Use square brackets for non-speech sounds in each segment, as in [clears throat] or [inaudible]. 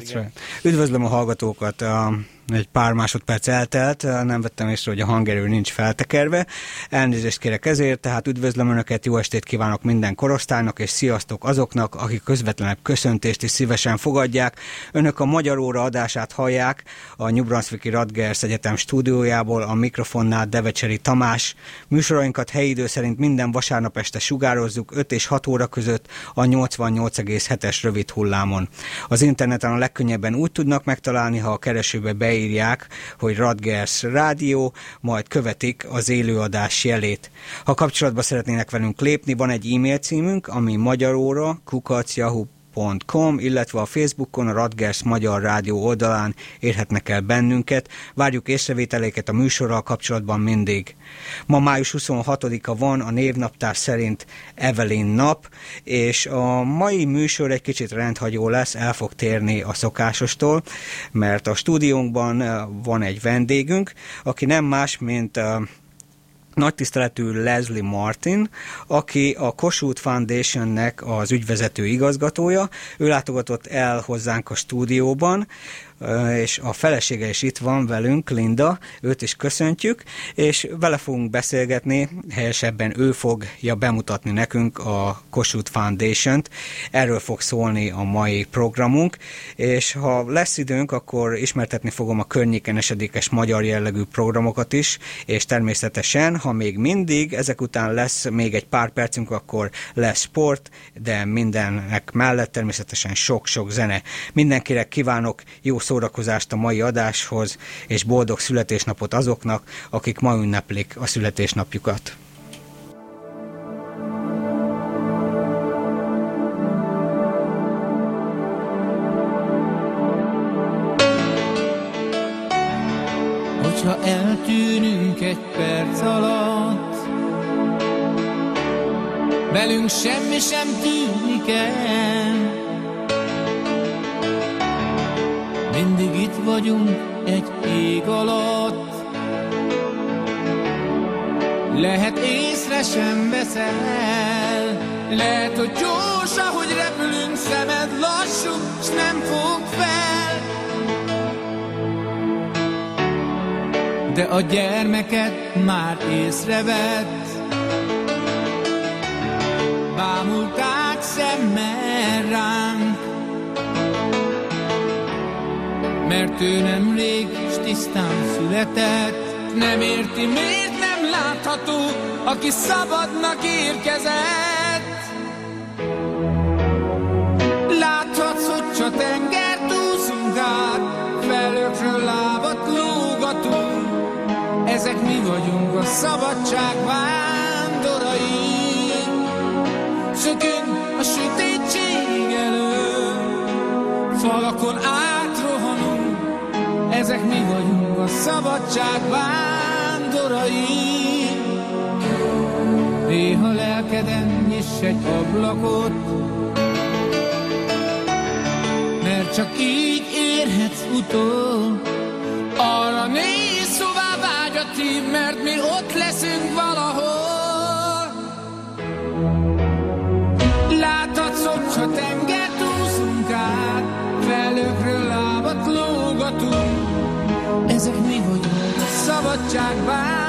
That's right. Üdvözlöm a hallgatókat! Egy pár másodperc eltelt, nem vettem észre, hogy a hangerő nincs feltekerve. Elnézést kérek ezért, tehát üdvözlöm Önöket, jó estét kívánok minden korosztálynak, és sziasztok azoknak, akik közvetlenebb köszöntést is szívesen fogadják. Önök a Magyar Óra adását hallják a New Brunswicki Radgers Egyetem stúdiójából, a mikrofonnál Devecseri Tamás. Műsorainkat helyi idő szerint minden vasárnap este sugározzuk 5 és 6 óra között a 88,7-es rövid hullámon. Az interneten a legkönnyebben úgy tudnak megtalálni, ha a keresőbe beír beírják, hogy Radgers Rádió, majd követik az élőadás jelét. Ha kapcsolatba szeretnének velünk lépni, van egy e-mail címünk, ami magyaróra kukacjahu Com, illetve a Facebookon, a Radgers Magyar Rádió oldalán érhetnek el bennünket. Várjuk észrevételéket a műsorral kapcsolatban mindig. Ma május 26-a van, a névnaptár szerint Evelyn nap, és a mai műsor egy kicsit rendhagyó lesz, el fog térni a szokásostól, mert a stúdiónkban eh, van egy vendégünk, aki nem más, mint eh, nagy tiszteletű Leslie Martin, aki a Kossuth Foundationnek az ügyvezető igazgatója. Ő látogatott el hozzánk a stúdióban, és a felesége is itt van velünk, Linda, őt is köszöntjük, és vele fogunk beszélgetni, helyesebben ő fogja bemutatni nekünk a Kossuth Foundation-t, erről fog szólni a mai programunk, és ha lesz időnk, akkor ismertetni fogom a környéken esedékes magyar jellegű programokat is, és természetesen, ha még mindig, ezek után lesz még egy pár percünk, akkor lesz sport, de mindennek mellett természetesen sok-sok zene. Mindenkinek kívánok jó szórakozást a mai adáshoz, és boldog születésnapot azoknak, akik ma ünneplik a születésnapjukat. Hogyha eltűnünk egy perc alatt, velünk semmi sem tűnik el, Mindig itt vagyunk egy ég alatt. Lehet észre sem veszel Lehet, hogy gyors, ahogy repülünk Szemed lassú, s nem fog fel. De a gyermeket már észrevett mert ő nem rég és tisztán született. Nem érti, miért nem látható, aki szabadnak érkezett. Láthatsz, hogy csak tenger úszunk át, felőkről lábat lógatunk. Ezek mi vagyunk a szabadság vándorai. Sökünk ezek mi vagyunk a szabadság vándorai. Néha lelkeden nyiss egy ablakot, mert csak így érhetsz utol. Arra néz, szóvá vágy a tím, mert mi ott leszünk szabadság vár.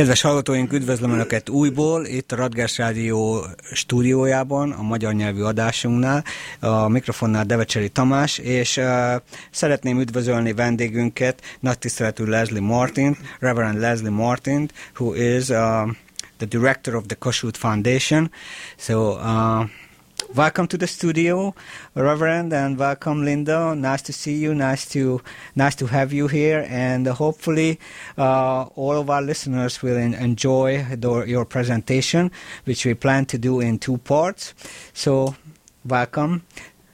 Kedves hallgatóink, üdvözlöm Önöket újból, itt a Radgers Rádió stúdiójában, a magyar nyelvű adásunknál, a mikrofonnál Devecseri Tamás, és uh, szeretném üdvözölni vendégünket, nagy tiszteletű Leslie Martin, Reverend Leslie Martin, who is uh, the director of the Kossuth Foundation. So, uh, welcome to the studio, Reverend, and welcome, Linda. Nice to see you. Nice to nice to have you here, and hopefully, uh, all of our listeners will en- enjoy the, your presentation, which we plan to do in two parts. So, welcome.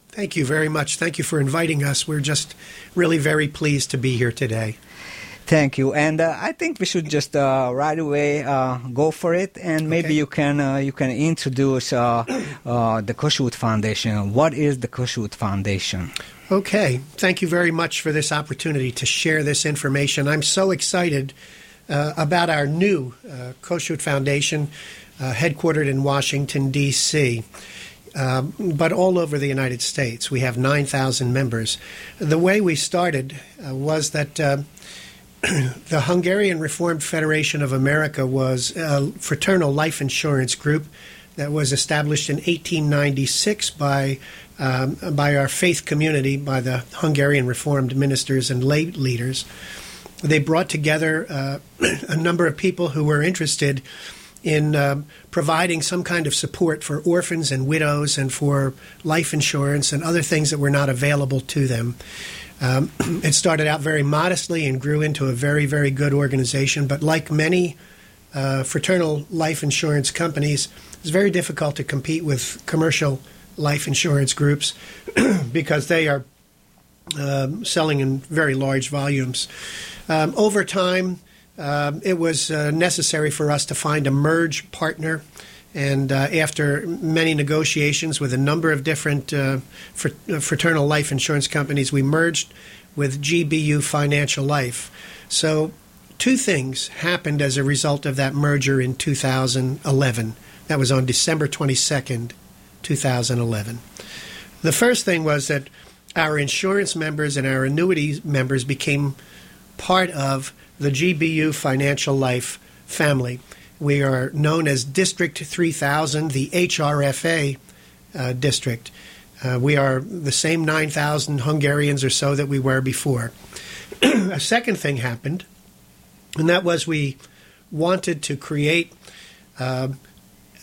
Thank you very much. Thank you for inviting us. We're just really very pleased to be here today. Thank you, and uh, I think we should just uh, right away uh, go for it, and maybe Okay. you can uh, you can introduce uh, uh, the Kossuth Foundation. What is the Kossuth Foundation? Okay. Thank you very much for this opportunity to share this information. I'm so excited uh, about our new uh, Foundation, uh, headquartered in Washington, D.C. Um, but all over the United States. We have 9,000 members. The way we started uh, was that uh, [clears throat] the Hungarian Reformed Federation of America was a fraternal life insurance group that was established in 1896 by um, by our faith community, by the Hungarian Reformed ministers and lay leaders. They brought together uh, [clears throat] a number of people who were interested in um, providing some kind of support for orphans and widows and for life insurance and other things that were not available to them. Um, [clears throat] it started out very modestly and grew into a very, very good organization. But like many uh, fraternal life insurance companies, it's very difficult to compete with commercial life insurance groups [clears throat] because they are um, selling in very large volumes. Um, over time, um, it was uh, necessary for us to find a merge partner. And uh, after many negotiations with a number of different uh, uh, fraternal life insurance companies, we merged with GBU Financial Life. So, two things happened as a result of that merger in 2011. That was on December 22nd, 2011. The first thing was that our insurance members and our annuity members became part of the GBU Financial Life family. We are known as District 3000, the HRFA uh, district. Uh, we are the same 9,000 Hungarians or so that we were before. [clears throat] A second thing happened, and that was we wanted to create uh,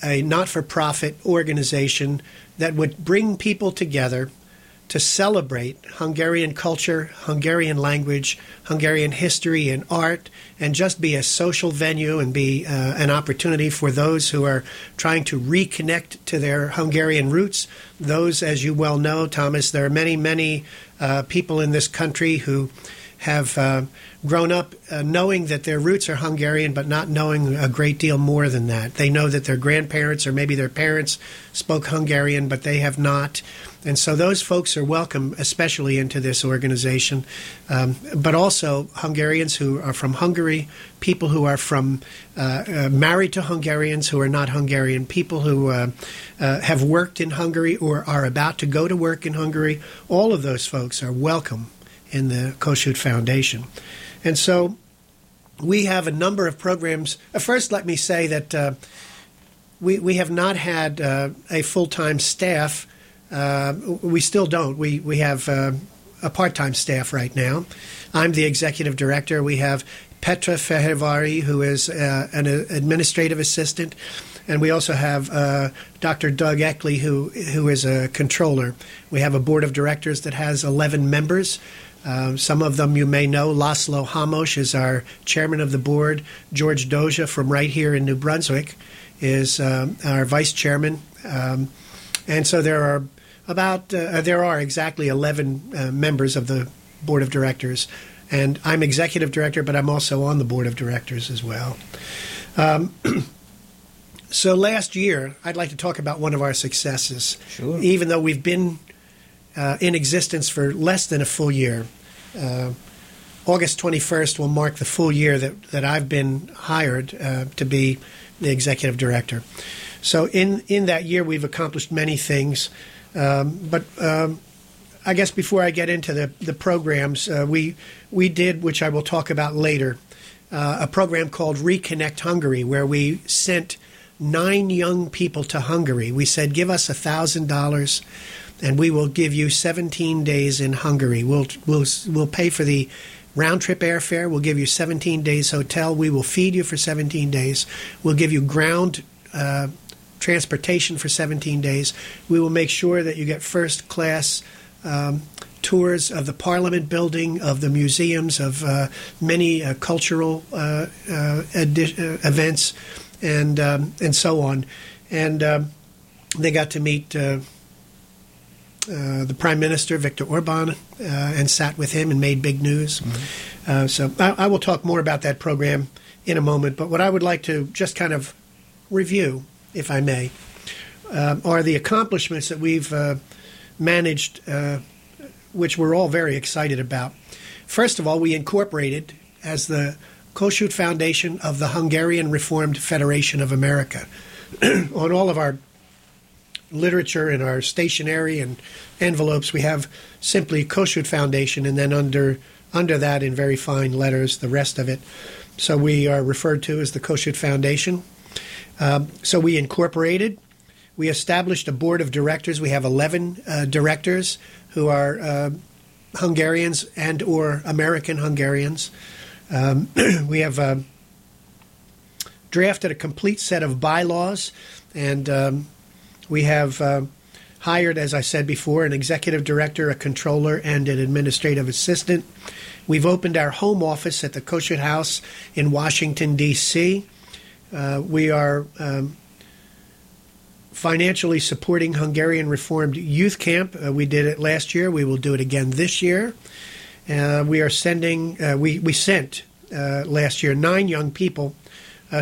a not for profit organization that would bring people together to celebrate Hungarian culture, Hungarian language, Hungarian history and art, and just be a social venue and be uh, an opportunity for those who are trying to reconnect to their Hungarian roots. Those, as you well know, Thomas, there are many, many uh, people in this country who have uh, grown up uh, knowing that their roots are Hungarian, but not knowing a great deal more than that. They know that their grandparents or maybe their parents spoke Hungarian, but they have not. And so those folks are welcome, especially into this organization, um, but also Hungarians who are from Hungary, people who are from uh, uh, married to Hungarians who are not Hungarian, people who uh, uh, have worked in Hungary or are about to go to work in Hungary. All of those folks are welcome in the Kossuth Foundation. And so we have a number of programs. Uh, first, let me say that uh, we, we have not had a full time staff. Uh, we still don't. We, we have uh, a part time staff right now. I'm the executive director. We have Petra Fehervari, who is uh, an uh, administrative assistant. And we also have uh, Dr. Doug Eckley, who, who is a controller. We have a board of directors that has 11 members. Uh, some of them you may know. Laszlo Hamos is our chairman of the board. George Doja from right here in New Brunswick is um, our vice chairman. Um, and so there are about uh, there are exactly 11 uh, members of the board of directors. And I'm executive director, but I'm also on the board of directors as well. Um, [clears throat] so last year, I'd like to talk about one of our successes. Sure. Even though we've been uh, in existence for less than a full year. Uh, August 21st will mark the full year that, that I've been hired uh, to be the executive director. So, in, in that year, we've accomplished many things. Um, but um, I guess before I get into the, the programs, uh, we, we did, which I will talk about later, uh, a program called Reconnect Hungary, where we sent nine young people to Hungary. We said, give us a thousand dollars, and we will give you 17 days in Hungary. We'll we'll we'll pay for the round trip airfare. We'll give you 17 days hotel. We will feed you for 17 days. We'll give you ground. Uh, transportation for 17 days. We will make sure that you get first class um, tours of the Parliament building, of the museums, of uh, many uh, cultural uh, uh edi- uh, events, and um, and so on. And um, they got to meet. Uh, the Prime Minister Viktor Orban and sat with him and made big news. Mm-hmm. so I, I will talk more about that program in a moment. But what I would like to just kind of review if I may, uh, are the accomplishments that we've uh, managed, uh, which we're all very excited about. First of all, we incorporated as the Kossuth Foundation of the Hungarian Reformed Federation of America. [clears throat] On all of our literature and our stationery and envelopes, we have simply Kossuth Foundation, and then under under that, in very fine letters, the rest of it. So we are referred to as the Kossuth Foundation. Um, so we incorporated. We established a board of directors. We have 11 uh, directors who are uh, Hungarians and or American Hungarians. Um, [clears throat] we have uh, drafted a complete set of bylaws, and um, we have uh, hired, as I said before, an executive director, a controller, and an administrative assistant. We've opened our home office at the Kossuth House in Washington, D.C. Uh, we are um, financially supporting Hungarian Reformed Youth Camp. Uh, we did it last year. We will do it again this year. Uh, we are sending. Uh, we we sent uh, last year nine young people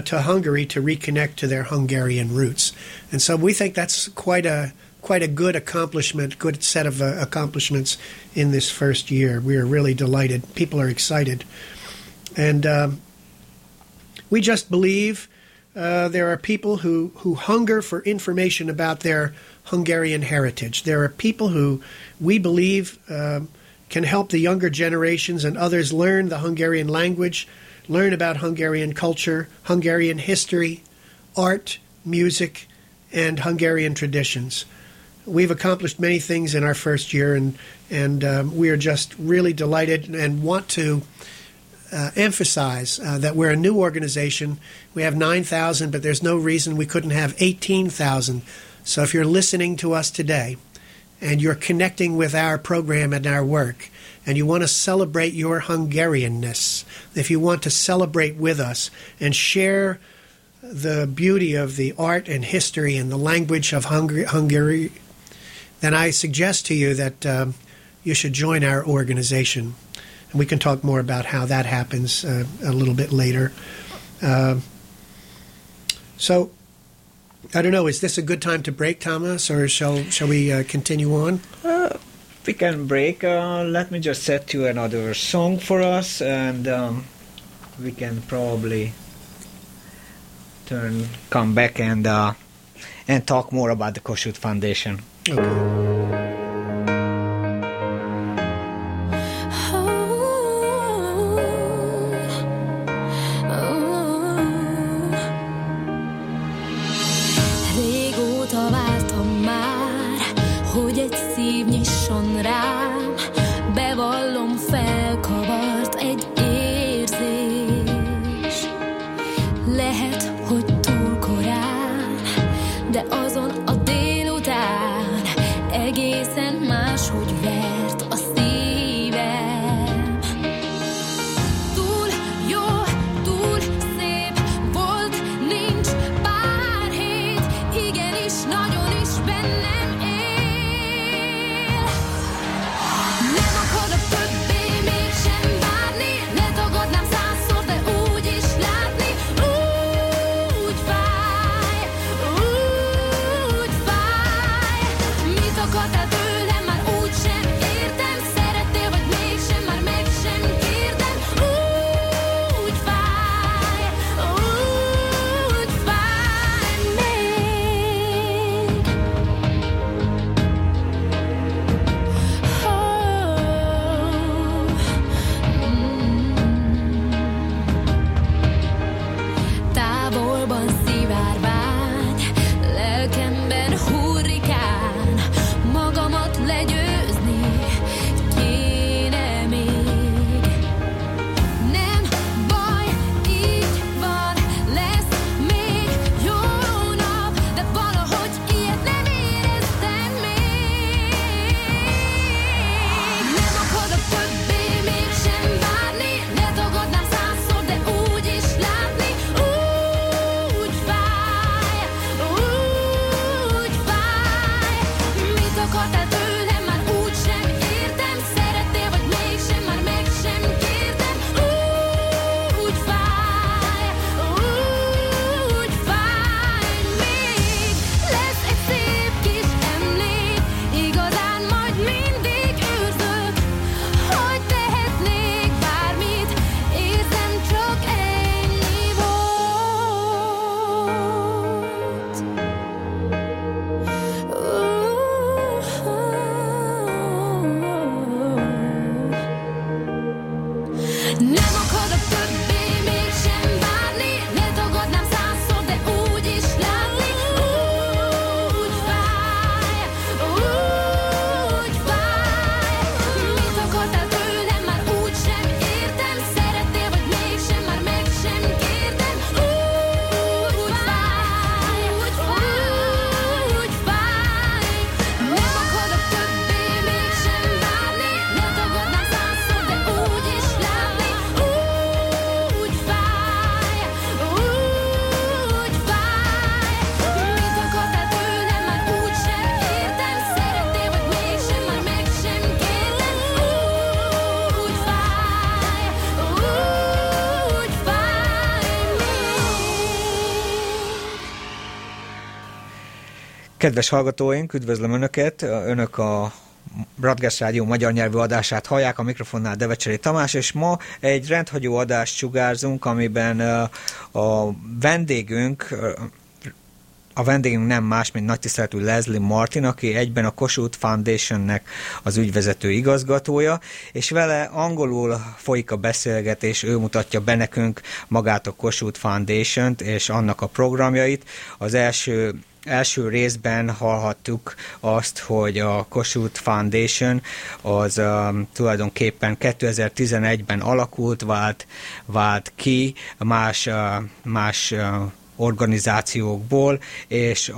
to Hungary to reconnect to their Hungarian roots, and so we think that's quite a quite a good accomplishment, good set of accomplishments in this first year. We are really delighted. People are excited, and um, we just believe uh, there are people who, who hunger for information about their Hungarian heritage. There are people who we believe uh, can help the younger generations and others learn the Hungarian language, learn about Hungarian culture, Hungarian history, art, music, and Hungarian traditions. We've accomplished many things in our first year, and and um, we are just really delighted and want to uh, emphasize uh, that we're a new organization. We have 9,000, but there's no reason we couldn't have 18,000. So if you're listening to us today and you're connecting with our program and our work, and you want to celebrate your Hungarianness, if you want to celebrate with us and share the beauty of the art and history and the language of Hungary, Hungary then I suggest to you that um, you should join our organization and we can talk more about how that happens uh, a little bit later. Uh, so, I don't know. Is this a good time to break, Thomas, or shall shall we uh, continue on? Uh, we can break. Uh, let me just set to another song for us, and um, we can probably turn, come back, and uh, and talk more about the Kossuth Foundation. Okay. Kedves hallgatóink, üdvözlöm Önöket! Önök a Bradgers Rádió magyar nyelvű adását hallják, a mikrofonnál Devecseri Tamás, és ma egy rendhagyó adást sugárzunk, amiben a vendégünk, a vendégünk nem más, mint nagy tiszteletű Leslie Martin, aki egyben a Kossuth Foundationnek az ügyvezető igazgatója, és vele angolul folyik a beszélgetés, ő mutatja be nekünk magát a Kossuth Foundation-t és annak a programjait. Az első első részben hallhattuk azt, hogy a Kossuth Foundation az um, tulajdonképpen 2011-ben alakult, vált, vált ki más, uh, más uh, organizációkból, és uh,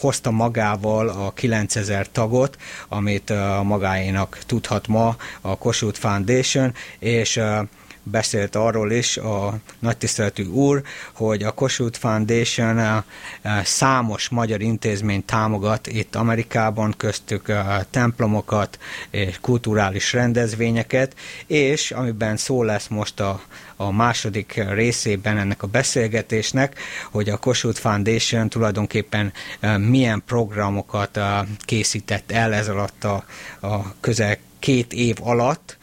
hozta magával a 9000 tagot, amit uh, magáénak tudhat ma a Kossuth Foundation, és uh, beszélt arról is a nagy tiszteletű úr, hogy a Kossuth Foundation uh, uh, számos magyar intézményt támogat itt Amerikában, köztük uh, templomokat és kulturális rendezvényeket, és amiben szó lesz most a, a második részében ennek a beszélgetésnek, hogy a Kossuth Foundation tulajdonképpen milyen programokat készített el ez alatt a, a közel két év alatt,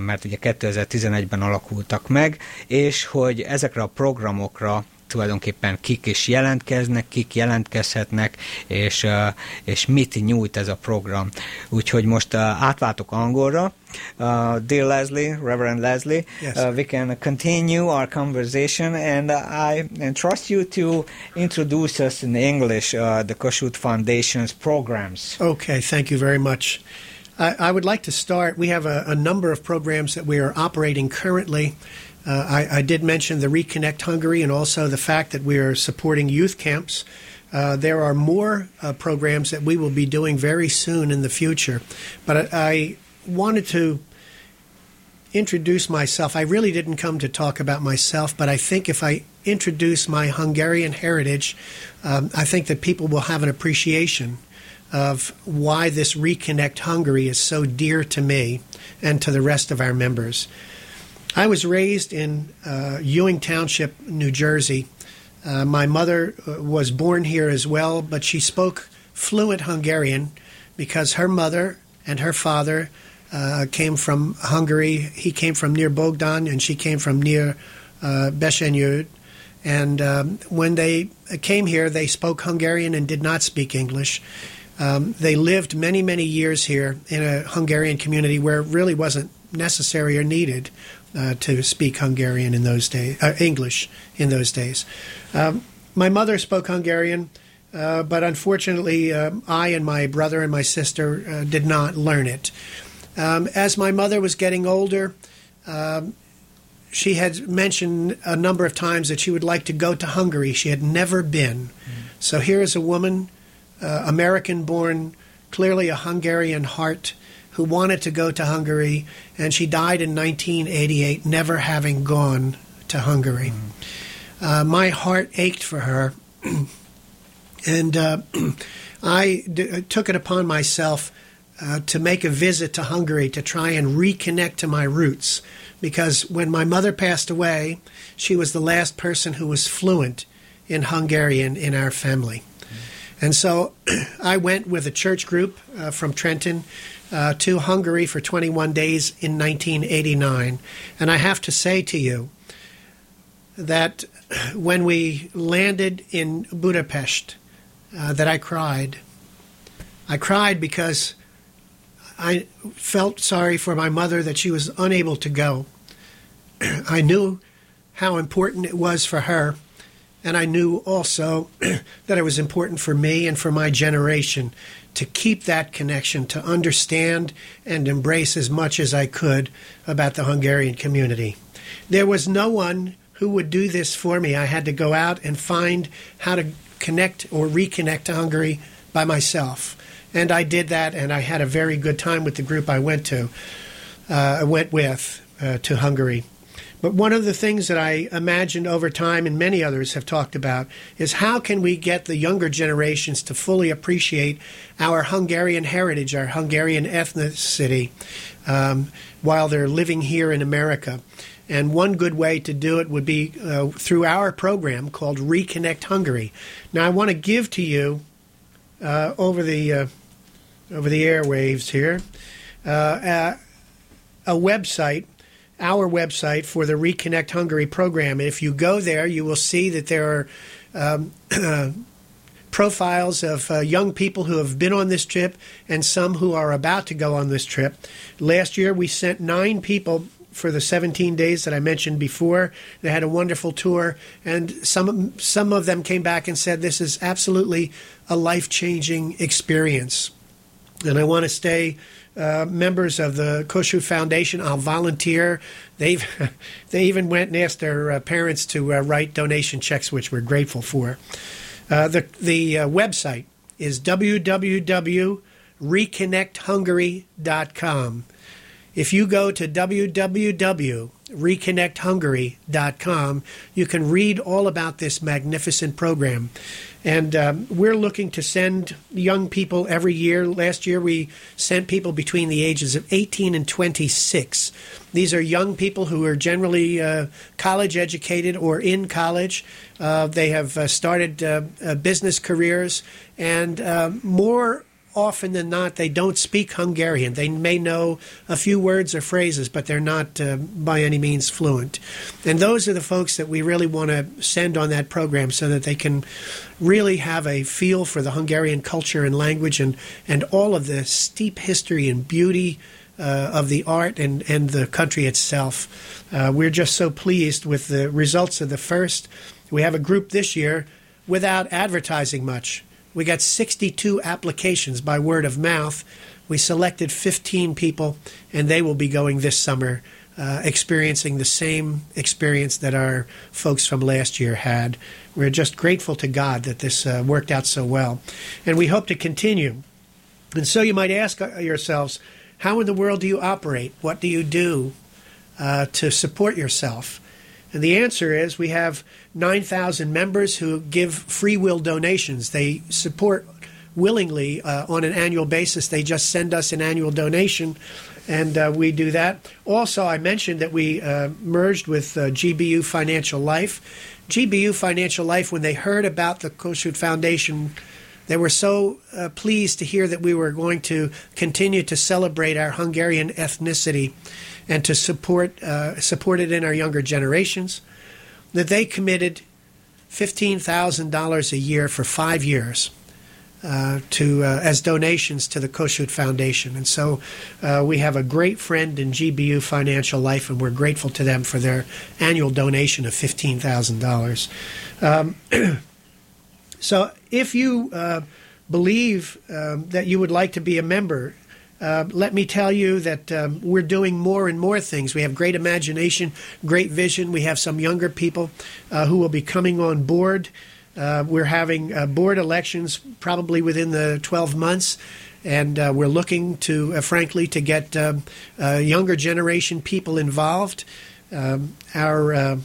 mert ugye 2011-ben alakultak meg, és hogy ezekre a programokra tulajdonképpen kik is jelentkeznek, kik jelentkezhetnek, és, és mit nyújt ez a program. Úgyhogy most átváltok angolra. Uh, dear Leslie, Reverend Leslie, Yes. uh, we can continue our conversation, and I entrust you to introduce us in English uh, the Kossuth Foundation's programs. Okay, thank you very much. I, I would like to start. We have a, a number of programs that we are operating currently. Uh, I, I did mention the Reconnect Hungary and also the fact that we are supporting youth camps. Uh, there are more uh, programs that we will be doing very soon in the future. But I, I wanted to introduce myself. I really didn't come to talk about myself, but I think if I introduce my Hungarian heritage, um, I think that people will have an appreciation of why this Reconnect Hungary is so dear to me and to the rest of our members. I was raised in uh, Ewing Township, New Jersey. Uh, my mother uh, was born here as well, but she spoke fluent Hungarian because her mother and her father uh, came from Hungary. He came from near Bogdan, and she came from near uh. And um, when they came here, they spoke Hungarian and did not speak English. Um, they lived many, many years here in a Hungarian community where it really wasn't necessary or needed uh, to speak Hungarian in those days, uh, English in those days. Um, my mother spoke Hungarian, uh, but unfortunately, um I and my brother and my sister uh, did not learn it. Um, as my mother was getting older, um, she had mentioned a number of times that she would like to go to Hungary. She had never been. So here is a woman, uh, American born, clearly a Hungarian heart, who wanted to go to Hungary, and she died in 1988, never having gone to Hungary. Uh, my heart ached for her, [clears throat] and uh, [clears throat] I d- took it upon myself uh, to make a visit to Hungary to try and reconnect to my roots. Because when my mother passed away, she was the last person who was fluent in Hungarian in our family. And so [clears throat] I went with a church group uh, from Trenton uh, to Hungary for 21 days in 1989. And I have to say to you that [clears throat] when we landed in Budapest, uh, that I cried. I cried because I felt sorry for my mother that she was unable to go. [clears throat] I knew how important it was for her, and I knew also [clears throat] that it was important for me and for my generation to keep that connection, to understand and embrace as much as I could about the Hungarian community. There was no one who would do this for me. I had to go out and find how to connect or reconnect to Hungary by myself. And I did that, and I had a very good time with the group I went to, uh, went with uh, to Hungary. But one of the things that I imagined over time, and many others have talked about, is how can we get the younger generations to fully appreciate our Hungarian heritage, our Hungarian ethnicity, um, while they're living here in America. And one good way to do it would be uh, through our program called Reconnect Hungary. Now, I want to give to you uh, over the uh, over the airwaves here uh, uh, a website, our website for the Reconnect Hungary program. If you go there, you will see that there are. Um, [clears throat] profiles of uh, young people who have been on this trip and some who are about to go on this trip. Last year, we sent nine people for the 17 days that I mentioned before. They had a wonderful tour, and some some of them came back and said this is absolutely a life changing experience. And I want to stay uh, members of the Kossuth Foundation. I'll volunteer. They've [laughs] they even went and asked their uh, parents to uh, write donation checks, which we're grateful for. Uh, the the uh, website is www.reconnecthungary.com. If you go to www.reconnecthungary.com, you can read all about this magnificent program. And um, we're looking to send young people every year. Last year, we sent people between the ages of 18 and 26. These are young people who are generally uh, college educated or in college. Uh, they have uh, started uh, uh, business careers, and uh, more often than not, they don't speak Hungarian. They may know a few words or phrases, but they're not uh, by any means fluent. And those are the folks that we really want to send on that program so that they can really have a feel for the Hungarian culture and language and, and all of the steep history and beauty. Uh, of the art and, and the country itself. Uh, we're just so pleased with the results of the first. We have a group this year without advertising much. We got 62 applications by word of mouth. We selected 15 people, and they will be going this summer, uh, experiencing the same experience that our folks from last year had. We're just grateful to God that this uh, worked out so well, and we hope to continue. And so you might ask uh, yourselves, how in the world do you operate? What do you do uh, to support yourself? And the answer is we have 9,000 members who give free will donations. They support willingly uh, on an annual basis. They just send us an annual donation, and uh, we do that. Also, I mentioned that we uh, merged with uh, GBU Financial Life. GBU Financial Life, when they heard about the Kossuth Foundation, they were so uh, pleased to hear that we were going to continue to celebrate our Hungarian ethnicity and to support uh, support it in our younger generations, that they committed fifteen thousand dollars a year for five years uh, to uh, as donations to the Kossuth Foundation. And so uh, we have a great friend in GBU Financial Life, and we're grateful to them for their annual donation of fifteen thousand dollars. Um, [clears throat] so if you uh, believe um, that you would like to be a member. Uh, let me tell you that um, we're doing more and more things. We have great imagination, great vision. We have some younger people uh, who will be coming on board. Uh, we're having uh, board elections probably within the 12 months, and uh, we're looking to, uh, frankly, to get um, younger generation people involved. Um, our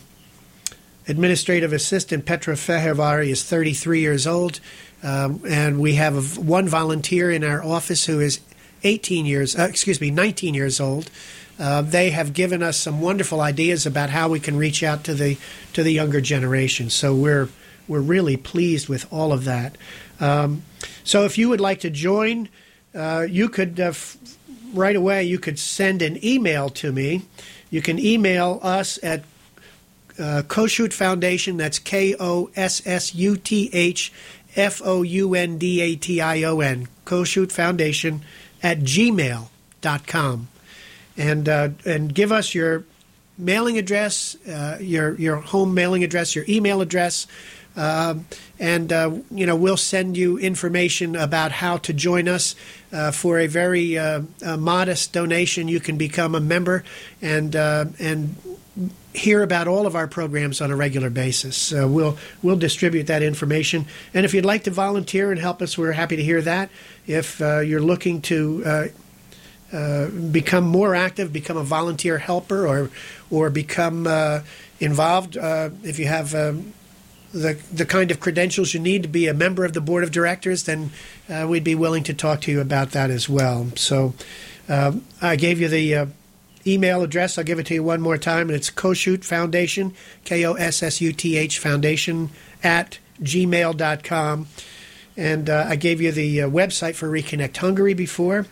administrative assistant Petra Fehervari is 33 years old, um, and we have one volunteer in our office who is 18 years, uh, excuse me, 19 years old. Uh, they have given us some wonderful ideas about how we can reach out to the to the younger generation. So we're we're really pleased with all of that. Um, so if you would like to join, uh, you could uh, f- right away. You could send an email to me. You can email us at uh, Kossuth Foundation. That's K O S S U T H F O U N D A T I O N. Kossuth Foundation at gmail.com. And, uh, and give us your mailing address, uh, your, your home mailing address, your email address. Um, and uh, you know we'll send you information about how to join us uh, for a very uh, uh modest donation. You can become a member and uh, and hear about all of our programs on a regular basis. We'll we'll distribute that information. And if you'd like to volunteer and help us, we're happy to hear that. If uh, you're looking to uh, uh, become more active, become a volunteer helper, or or become uh, involved, uh, if you have um, the the kind of credentials you need to be a member of the board of directors, then we'd be willing to talk to you about that as well. So um, I gave you the email address. I'll give it to you one more time, and it's Kossuth Foundation, K O S S U T H Foundation at gmail.com. And uh, I gave you the uh, website for Reconnect Hungary before.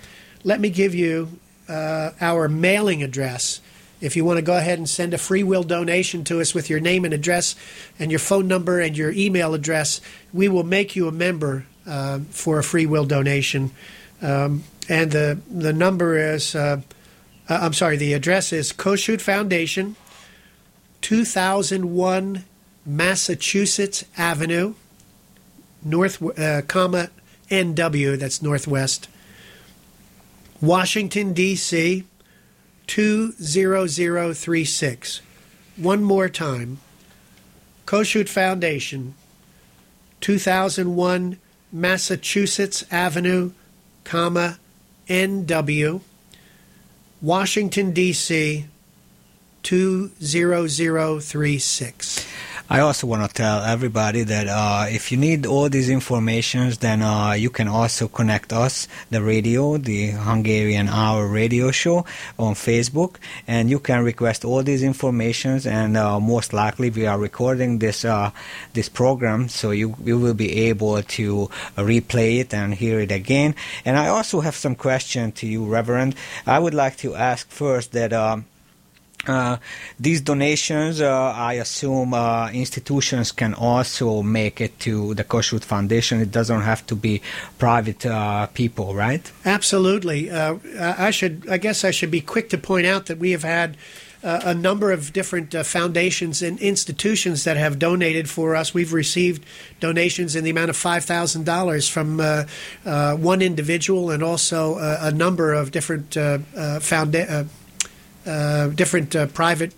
Let me give you uh, our mailing address. If you want to go ahead and send a free will donation to us with your name and address and your phone number and your email address, we will make you a member uh, for a free will donation. Um, and the, the number is, uh, I'm sorry, the address is Kossuth Foundation, 2001 Massachusetts Avenue, North, uh, comma, NW, that's Northwest, Washington, D.C., 20036. One more time. Kossuth Foundation, 2001 Massachusetts Avenue, comma, NW, Washington, D.C., 20036. I also want to tell everybody that uh, if you need all these informations, then uh, you can also connect us, the radio, the Hungarian Hour radio show on Facebook, and you can request all these informations. And uh, most likely, we are recording this uh, this program, so you you will be able to replay it and hear it again. And I also have some question to you, Reverend. I would like to ask first that. Um, uh, these donations, uh, I assume uh, institutions can also make it to the Kossuth Foundation. It doesn't have to be private uh, people, right? Absolutely. Uh, I should, I guess, I should be quick to point out that we have had a number of different foundations and institutions that have donated for us. We've received donations in the amount of five thousand dollars from one individual and also a number of different uh, uh, founda- uh, uh, different uh, private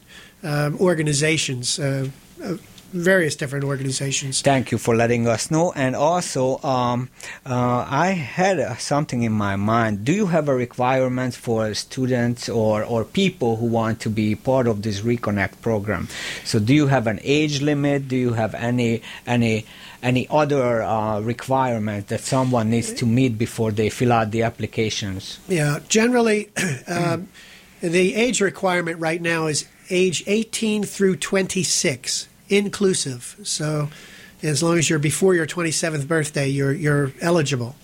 organizations. Uh, uh, various different organizations. Thank you for letting us know. And also, um, uh, I had uh, something in my mind. Do you have a requirement for students or, or people who want to be part of this Reconnect program? So, do you have an age limit? Do you have any any any other uh, requirement that someone needs to meet before they fill out the applications? Yeah, generally, [clears throat] um, the age requirement right now is age 18 through 26, inclusive. So, as long as you're before your 27th birthday, you're you're eligible.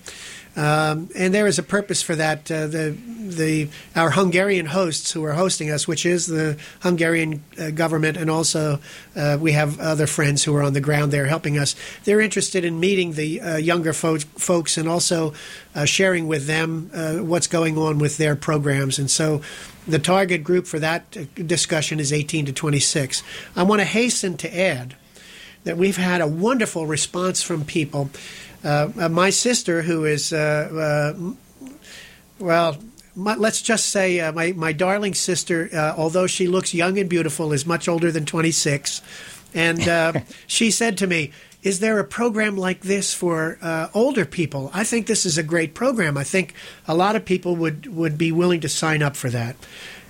Um, and there is a purpose for that. Uh, the the our Hungarian hosts who are hosting us, which is the Hungarian uh, government, and also uh, we have other friends who are on the ground there helping us. They're interested in meeting the uh, younger fo- folks and also uh, sharing with them uh, what's going on with their programs. And so, the target group for that discussion is 18 to 26. I want to hasten to add that we've had a wonderful response from people. Uh, uh, my sister, who is, uh, uh, well, my, let's just say uh, my, my darling sister, uh, although she looks young and beautiful, is much older than 26. And uh, [laughs] she said to me, Is there a program like this for uh, older people? I think this is a great program. I think a lot of people would, would be willing to sign up for that.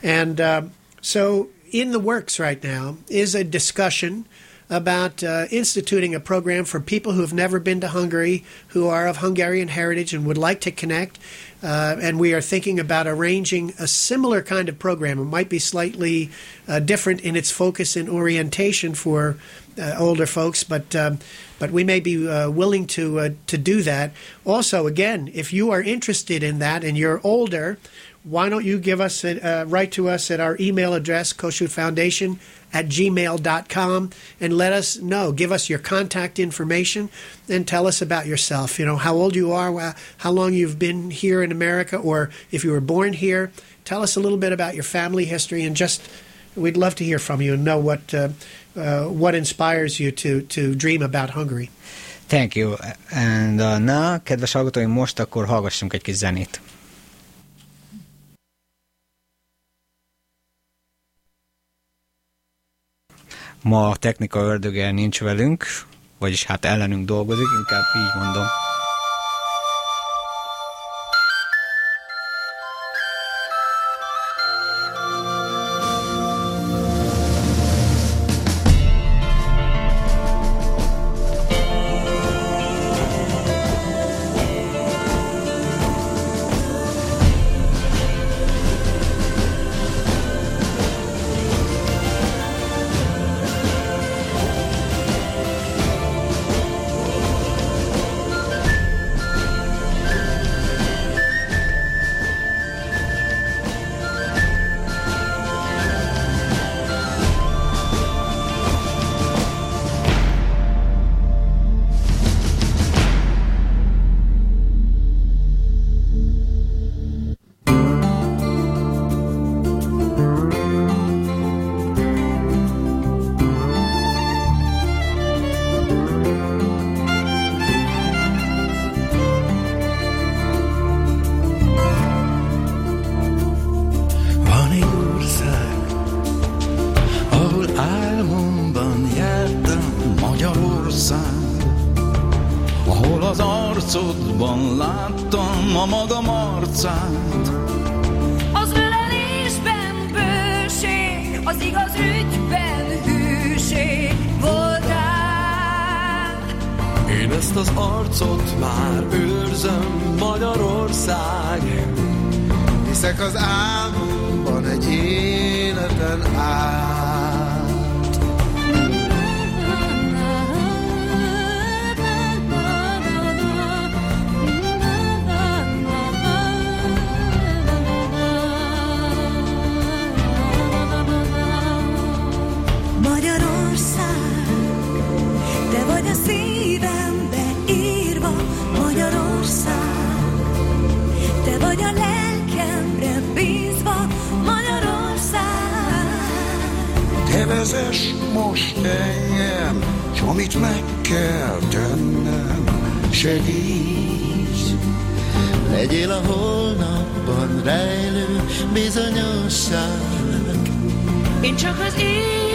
And um so, in the works right now is a discussion about uh, instituting a program for people who have never been to Hungary, who are of Hungarian heritage and would like to connect. Uh, and we are thinking about arranging a similar kind of program. It might be slightly uh, different in its focus and orientation for uh, older folks, but um, but we may be uh, willing to uh, to do that. Also, again, if you are interested in that and you're older, why don't you give us a, uh, write to us at our email address, Kossuth Foundation at gmail.com, and let us know. Give us your contact information and tell us about yourself. You know, how old you are, how long you've been here in America, or if you were born here. Tell us a little bit about your family history, and just we'd love to hear from you and know what uh, what inspires you to to dream about Hungary. Thank you. And uh, na, kedves hallgatóim, most akkor hallgassunk egy kis zenét. Ma a technika ördöge nincs velünk, vagyis hát ellenünk dolgozik, inkább így mondom. Arcodban láttam a magam arcát. Az ölelésben bőség, az igaz ügyben hűség voltál. Én ezt az arcot már őrzöm Magyarország. Hiszek az álmomban egy életen át. Te vezess most engem, s amit meg kell tennem, segíts. Legyél a holnapban rejlő bizonyosság. Én csak az életem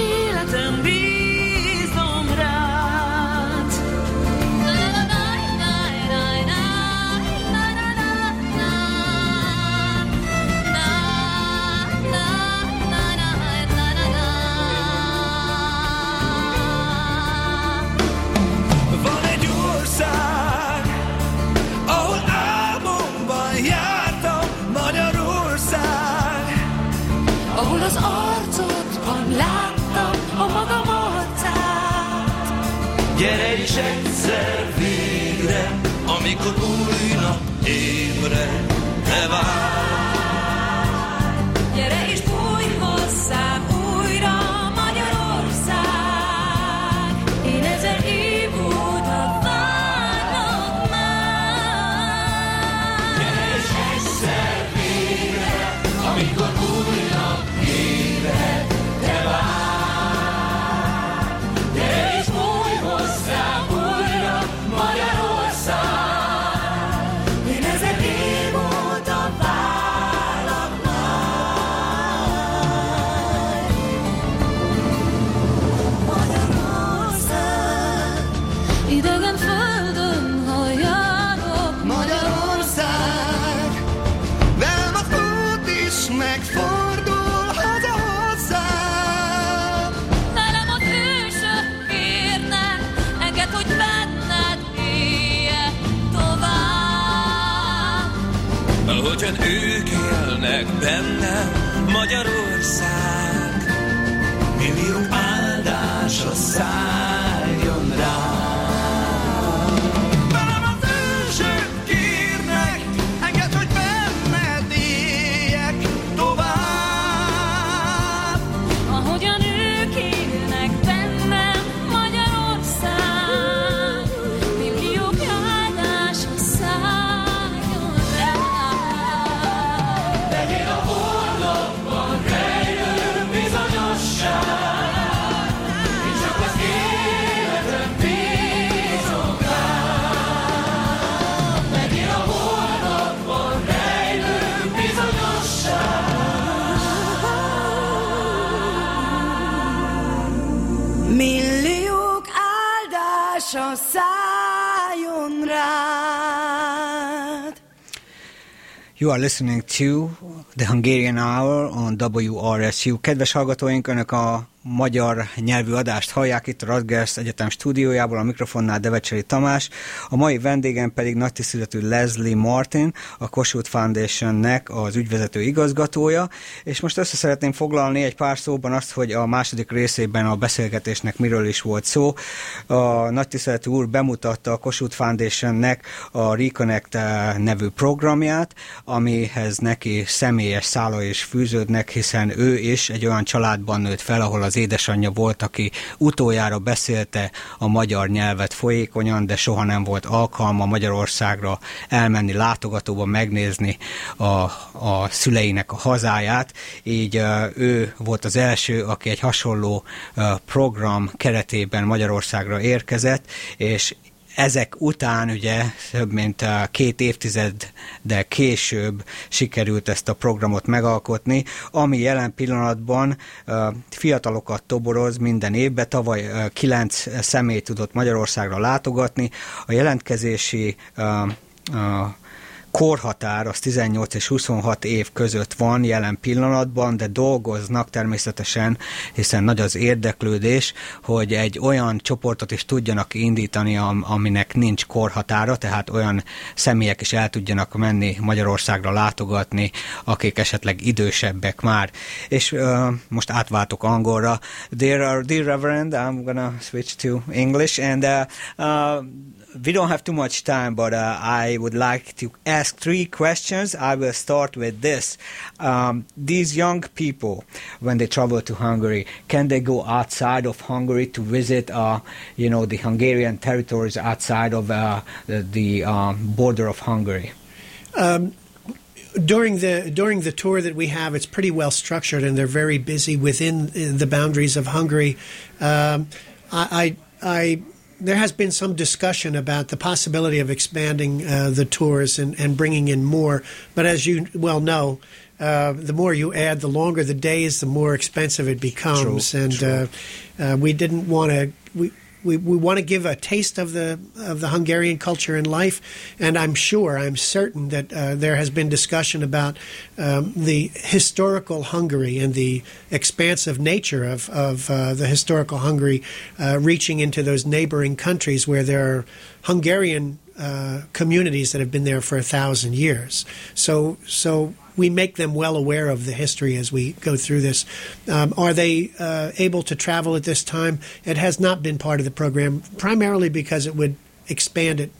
Gyere is egyszer végre, amikor új nap ébredj, te várj. You are listening to the Hungarian Hour on WRSU. Kedves hallgatóink, Önök a magyar nyelvű adást hallják itt a Radgers Egyetem stúdiójából, a mikrofonnál Devecseri Tamás, a mai vendégem pedig nagy tiszteletű Leslie Martin, a Kossuth Foundationnek az ügyvezető igazgatója, és most össze szeretném foglalni egy pár szóban azt, hogy a második részében a beszélgetésnek miről is volt szó. A nagy tiszteletű úr bemutatta a Kossuth Foundationnek a Reconnect eh, nevű programját, amihez neki személyes szála is fűződnek, hiszen ő is egy olyan családban nőtt fel, ahol az édesanyja volt, aki utoljára beszélte a magyar nyelvet folyékonyan, de soha nem volt alkalma Magyarországra elmenni látogatóba megnézni a, a szüleinek a hazáját. Így ő volt az első, aki egy hasonló program keretében Magyarországra érkezett, és ezek után ugye több mint uh, két évtizeddel később sikerült ezt a programot megalkotni, ami jelen pillanatban uh, fiatalokat toboroz minden évben. Tavaly uh, kilenc személy tudott Magyarországra látogatni. A jelentkezési uh, uh, korhatár az 18 és 26 év között van jelen pillanatban, de dolgoznak természetesen, hiszen nagy az érdeklődés, hogy egy olyan csoportot is tudjanak indítani, am- aminek nincs korhatára, tehát olyan személyek is el tudjanak menni Magyarországra látogatni, akik esetleg idősebbek már. És uh, most átváltok angolra. Dear, dear Reverend, I'm gonna switch to English, and uh, uh, we don't have too much time, but uh, I would like to ask three questions. I will start with this. Um, these young people, when they travel to Hungary, can they go outside of Hungary to visit, uh, you know, the Hungarian territories outside of uh, the, the um, border of Hungary? during the during the tour that we have, it's pretty well structured, and they're very busy within uh, the boundaries of Hungary. Um, I, I, I there has been some discussion about the possibility of expanding uh, the tours and, and bringing in more, but as you well know. Uh, the more you add, the longer the days, the more expensive it becomes, True, and true. Uh, uh, we didn't want to. We, we, we want to give a taste of the of the Hungarian culture and life, and I'm sure, I'm certain that uh, there has been discussion about um, the historical Hungary and the expansive nature of of uh, the historical Hungary, uh, reaching into those neighboring countries where there are Hungarian uh, communities that have been there for a thousand years. So so we make them well aware of the history as we go through this. Um, are they uh, able to travel at this time? It has not been part of the program, primarily because it would expand it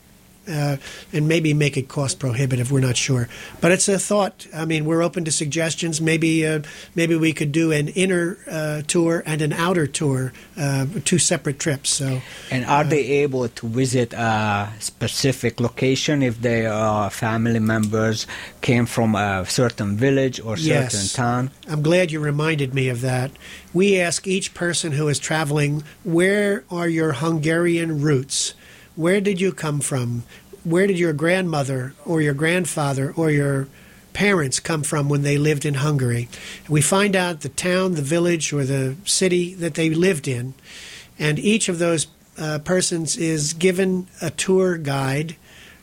uh, and maybe make it cost prohibitive. We're not sure, but it's a thought. I mean, we're open to suggestions. Maybe uh, maybe we could do an inner uh, tour and an outer tour, uh, two separate trips. So And are they able to visit a specific location if their uh, family members came from a certain village or certain Yes. town? I'm glad you reminded me of that. We ask each person who is traveling, where are your Hungarian roots? Where did you come from? Where did your grandmother or your grandfather or your parents come from when they lived in Hungary? We find out the town, the village, or the city that they lived in, and each of those uh, persons is given a tour guide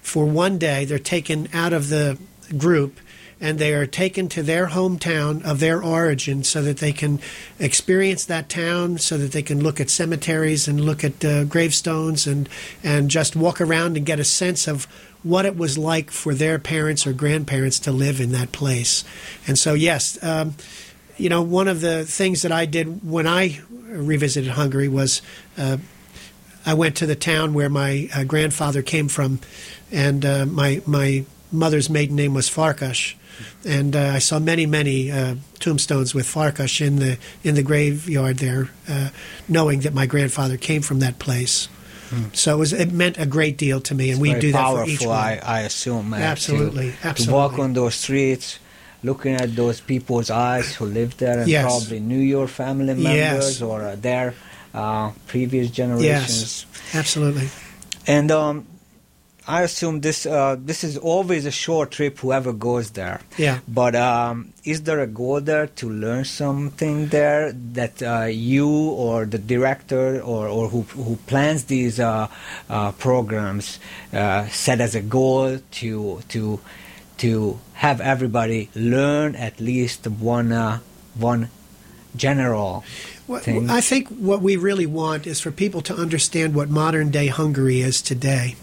for one day. They're taken out of the group and they are taken to their hometown of their origin so that they can experience that town, so that they can look at cemeteries and look at uh, gravestones and, and just walk around and get a sense of what it was like for their parents or grandparents to live in that place. And so, yes, um, you know, one of the things that I did when I revisited Hungary was uh, I went to the town where my uh, grandfather came from, and uh, my my mother's maiden name was Farkas, and uh, I saw many many uh, tombstones with Farkas in the in the graveyard there, uh, knowing that my grandfather came from that place. So it, was, it meant a great deal to me, and we Very do that for each one. I, I assume. uh, to- Absolutely, To, walk on those streets, looking at those people's eyes who lived there and Yes. probably knew your family members Yes. or uh, their uh, previous generations. Yes, Absolutely. And um, I assume this uh, this is always a short trip. Whoever goes there. Yeah. But um, is there a goal there to learn something there that uh, you or the director or, or who who plans these uh, uh, programs uh, set as a goal to to to have everybody learn at least one uh, one general thing? I think what we really want is for people to understand what modern day Hungary is today.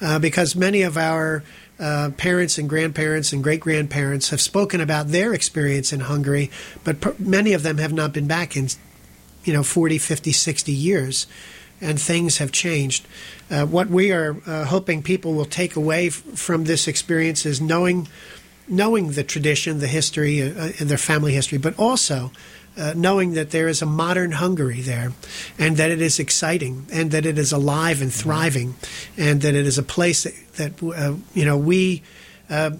Uh, because many of our uh, parents and grandparents and great grandparents have spoken about their experience in Hungary, but many of them have not been back in, you know, 40, 50, 60 years, and things have changed. Uh, what we are uh, hoping people will take away f- from this experience is knowing knowing the tradition, the history, uh, and their family history, but also uh, knowing that there is a modern Hungary there, and that it is exciting, and that it is alive and thriving, and that it is a place that, that uh, you know we. Uh,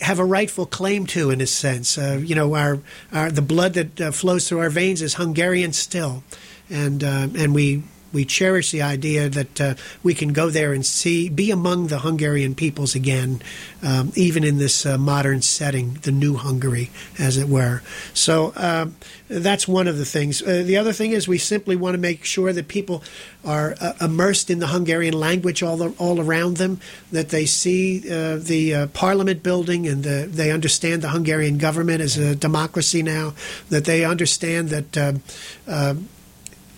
have a rightful claim to, in a sense. Uh, you know, our, our the blood that uh, flows through our veins is Hungarian still, and uh, and we we cherish the idea that uh, we can go there and see, be among the Hungarian peoples again, um, even in this uh, modern setting, the new Hungary, as it were. So um, that's one of the things. Uh, the other thing is we simply want to make sure that people are uh, immersed in the Hungarian language all all around them, that they see uh, the uh, Parliament building and the, they understand the Hungarian government as a democracy now, that they understand that.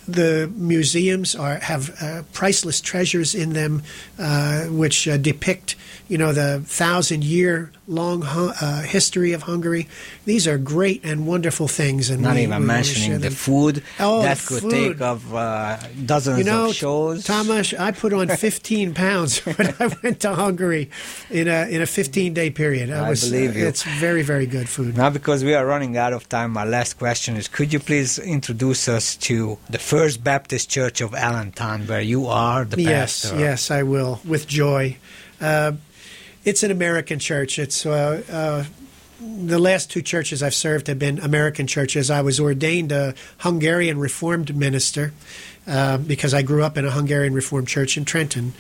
The museums are have uh, priceless treasures in them, uh, which uh, depict, you know, the thousand year long uh, history of Hungary. These are great and wonderful things, and Not we- even we mentioning the food Oh, that the could food. take of uh, dozens You know, of shows. Thomas, I put on [laughs] 15 pounds [laughs] when I went to Hungary in a in a 15 day period. I was, believe you. It's very very good food. Now, because we are running out of time, my last question is: Could you please introduce us to the First Baptist Church of Allentown, where you are the Yes, pastor? yes, I will with joy. Uh, it's an American church. It's uh, uh, the last two churches I've served have been American churches. I was ordained a Hungarian Reformed minister uh, because I grew up in a Hungarian Reformed church in Trenton,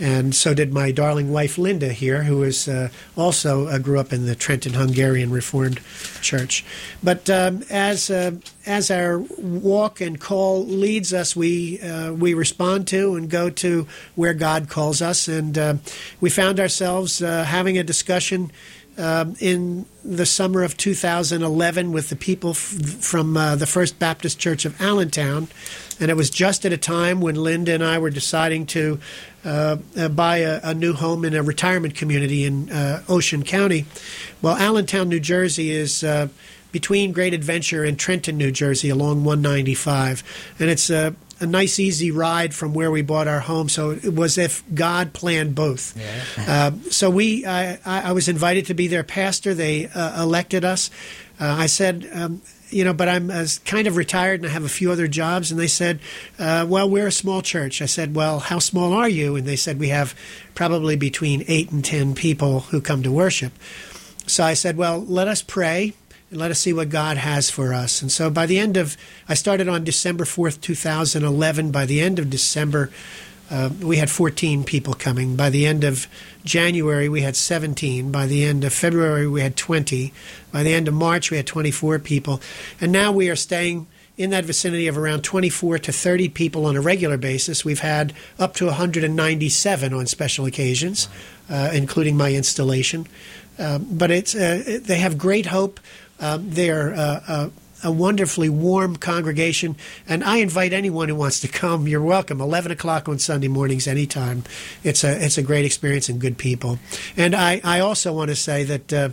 and so did my darling wife Linda here, who is uh, also uh, grew up in the Trenton Hungarian Reformed Church. But um, as uh, as our walk and call leads us, we uh, we respond to and go to where God calls us, and uh, we found ourselves uh, having a discussion um, in the summer of 2011 with the people f- from uh, the First Baptist Church of Allentown. And it was just at a time when Linda and I were deciding to uh, uh, buy a, a new home in a retirement community in uh, Ocean County. Well, Allentown, New Jersey is. Uh, between Great Adventure and Trenton, New Jersey, along 195, and it's a a nice, easy ride from where we bought our home. So it was if God planned both. Uh, so we, I, I I was invited to be their pastor. They uh, elected us. Uh, I said, um, you know, but I'm uh, kind of retired and I have a few other jobs. And they said, uh, well, we're a small church. I said, well, how small are you? And they said, we have probably between eight and ten people who come to worship. So I said, well, let us pray and let us see what God has for us. And so by the end of, I started on December 4th, 2011. By the end of December, uh, we had 14 people coming. By the end of January, we had 17. By the end of February, we had 20. By the end of March, we had 24 people. And now we are staying in that vicinity of around 24 to 30 people on a regular basis. We've had up to 197 on special occasions, uh, including my installation. Um, but it's uh, they have great hope. Um, they're uh, uh, a wonderfully warm congregation, and I invite anyone who wants to come. You're welcome. 11 o'clock on Sunday mornings, anytime. It's a it's a great experience and good people. And I, I also want to say that. Uh,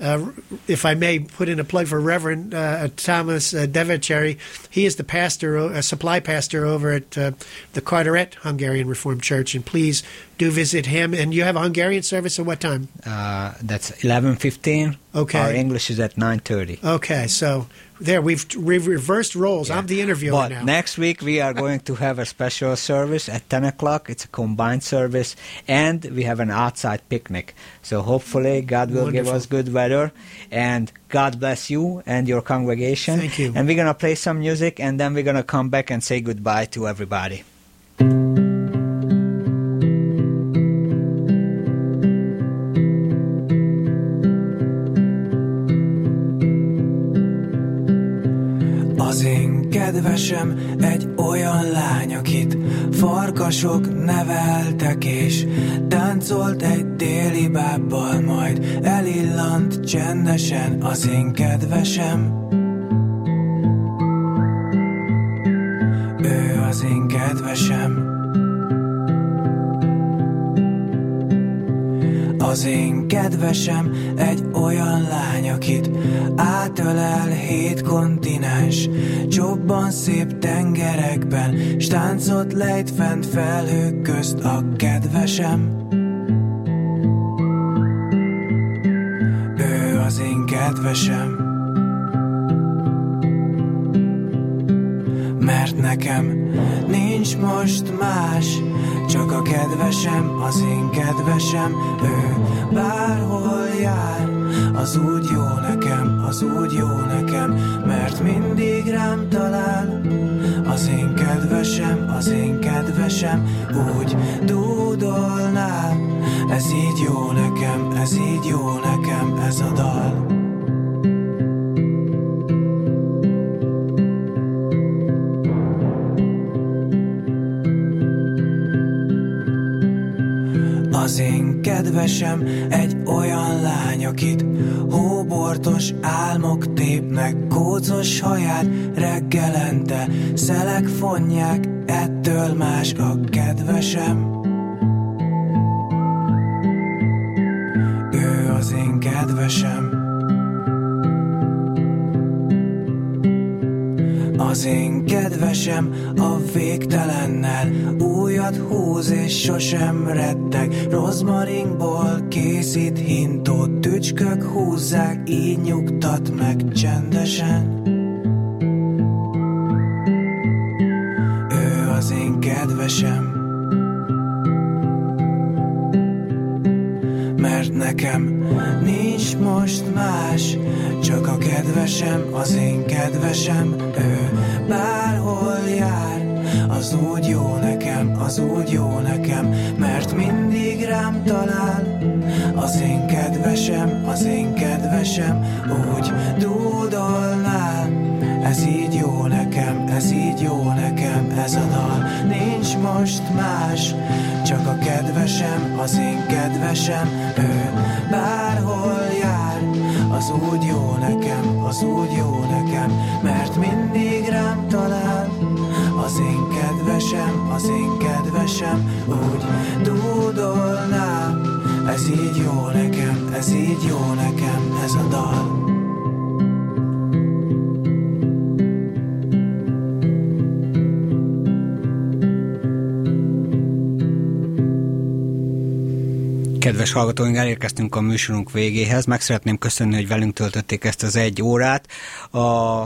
uh, if I may put in a plug for Reverend uh, Thomas uh, he is the pastor, a supply pastor over at uh, the Carteret Hungarian Reformed Church, and please do visit him. And you have a Hungarian service at what time? Uh, that's 11.15. Okay. Our English is at 9.30. Okay, so there we've we've reversed roles. I'm the interviewer But now. next week we are going to have a special service at 10 o'clock. It's a combined service, and we have an outside picnic. So hopefully God will give us good weather, and God bless you and your congregation. Thank you. And we're gonna play some music, and then we're gonna come back and say goodbye to everybody. Csendesen az én kedvesem. Ő az én kedvesem. Az én kedvesem egy olyan lány, akit átölel hét kontinens, csobban szép tengerekben, s táncot lejt fent felhők közt a kedvesem. Kedvesem. Mert nekem nincs most más, csak a kedvesem, az én kedvesem, ő bárhol jár, az úgy jó nekem, az úgy jó nekem, mert mindig rám talál. Az én kedvesem, az én kedvesem, úgy dúdolnál. Ez így jó nekem, ez így jó nekem, ez a dal. Kedvesem egy olyan lány, akit hóbortos álmok tépnek, kócos haját reggelente, szelek fonják, ettől más a kedvesem. Ő az én kedvesem. Az én kedvesem a végtelennel újat húz és sosem retteg. Rozmaringból készít hintót, tücskök húzzák, így nyugtat meg csendesen. Ő az én kedvesem. Mert nekem nincs most más, csak a kedvesem, az én kedvesem, az én kedvesem, úgy dúdolnál. Ez így jó nekem, ez így jó nekem, ez a dal. Nincs most más, csak a kedvesem, az én kedvesem, ő bárhol jár. Az úgy jó nekem, az úgy jó nekem, mert mindig rám talál. Az én kedvesem, az én kedvesem, úgy dúdolnál. Ez így jó nekem, ez így jó nekem, ez a dal Kedves hallgatóink, elérkeztünk a műsorunk végéhez. Meg szeretném köszönni, hogy velünk töltötték ezt az egy órát. A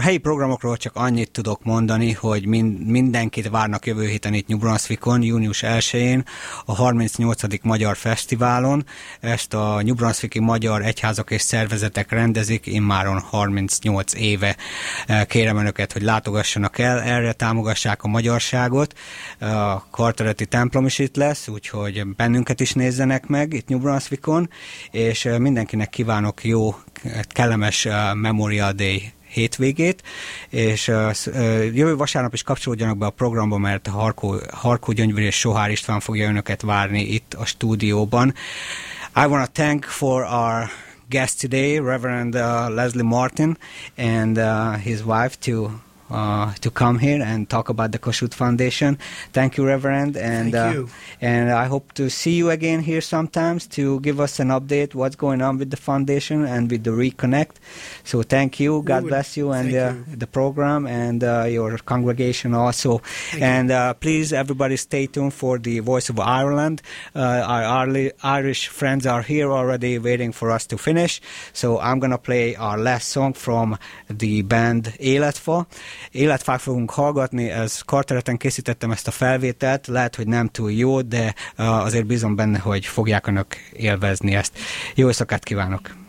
helyi programokról csak annyit tudok mondani, hogy mind, mindenkit várnak jövő héten itt New Brunswickon, június 1-én, a 38. Magyar Fesztiválon. Ezt a New Brunswicki Magyar Egyházak és Szervezetek rendezik, immáron 38 éve. Kérem Önöket, hogy látogassanak el, erre támogassák a magyarságot. A Kartereti templom is itt lesz, úgyhogy bennünket is nézzenek meg itt New Brunswickon, és mindenkinek kívánok jó, kellemes Memorial Day hétvégét, és jövő vasárnap is kapcsolódjanak be a programba, mert Harkó, Harkó Gyöngyvér és Sohár István fogja önöket várni itt a stúdióban. I want to thank for our guest today, Reverend uh, Leslie Martin and uh, his wife to uh, to come here and talk about the Kossuth Foundation. Thank you, Reverend, and Thank uh, you. and I hope to see you again here sometimes to give us an update what's going on with the foundation and with the Reconnect. So thank you, God bless you, and uh, you. the program and uh, your congregation also. Thank and uh, please, everybody, stay tuned for the Voice of Ireland. Uh, our Irish friends are here already, waiting for us to finish. So I'm gonna play our last song from the band Életfa. Életfák fogunk hallgatni, ez kartereten készítettem ezt a felvételt, lehet, hogy nem túl jó, de azért bízom benne, hogy fogják önök élvezni ezt. Jó éjszakát kívánok!